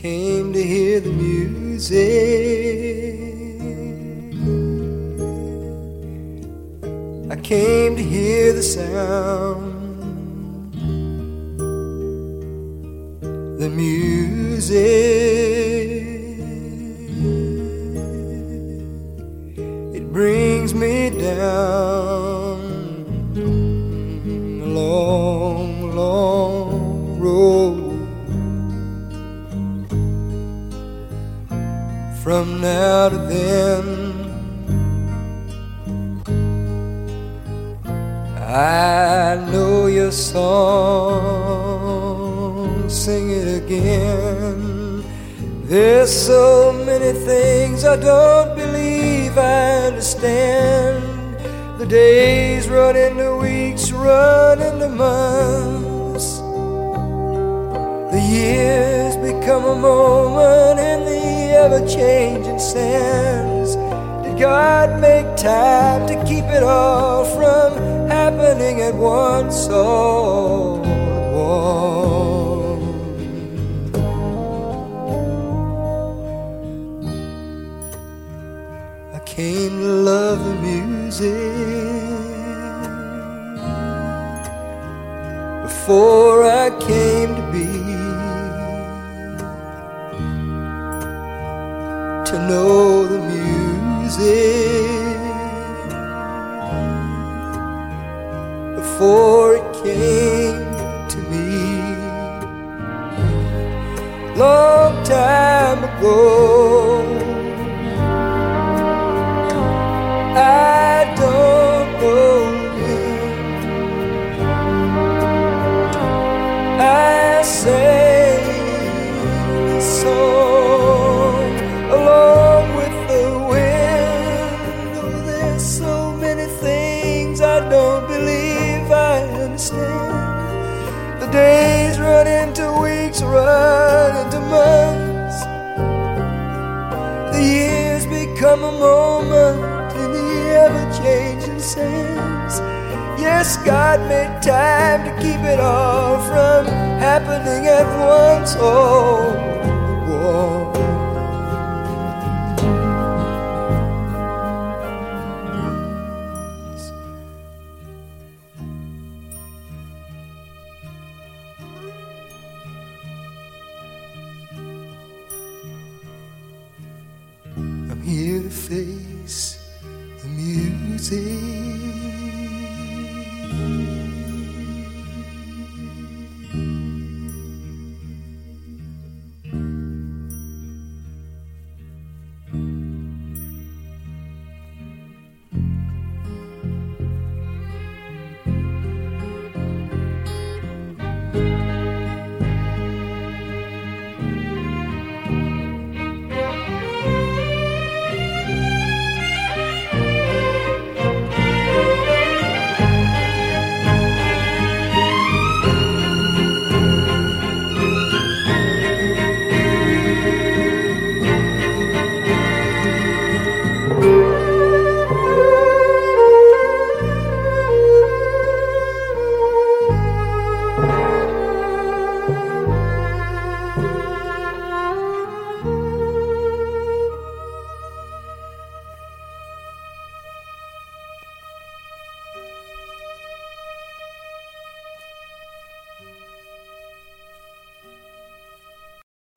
came to hear the music. I came to hear the sound. The music. It brings me down from now to then. I know your song, sing it again. There's so many things I don't believe I understand. The days run into weeks, run into months. The years become a moment ever changing sands. Did God make time to keep it all from happening at once? All at once. I came to love the music before I came to be. To know the music before it came to me. Long time ago, don't believe I understand. The days run into weeks, run into months. The years become a moment in the ever changing sands. Yes, God made time to keep it all from happening at once. Oh, whoa. I'm here to face the music.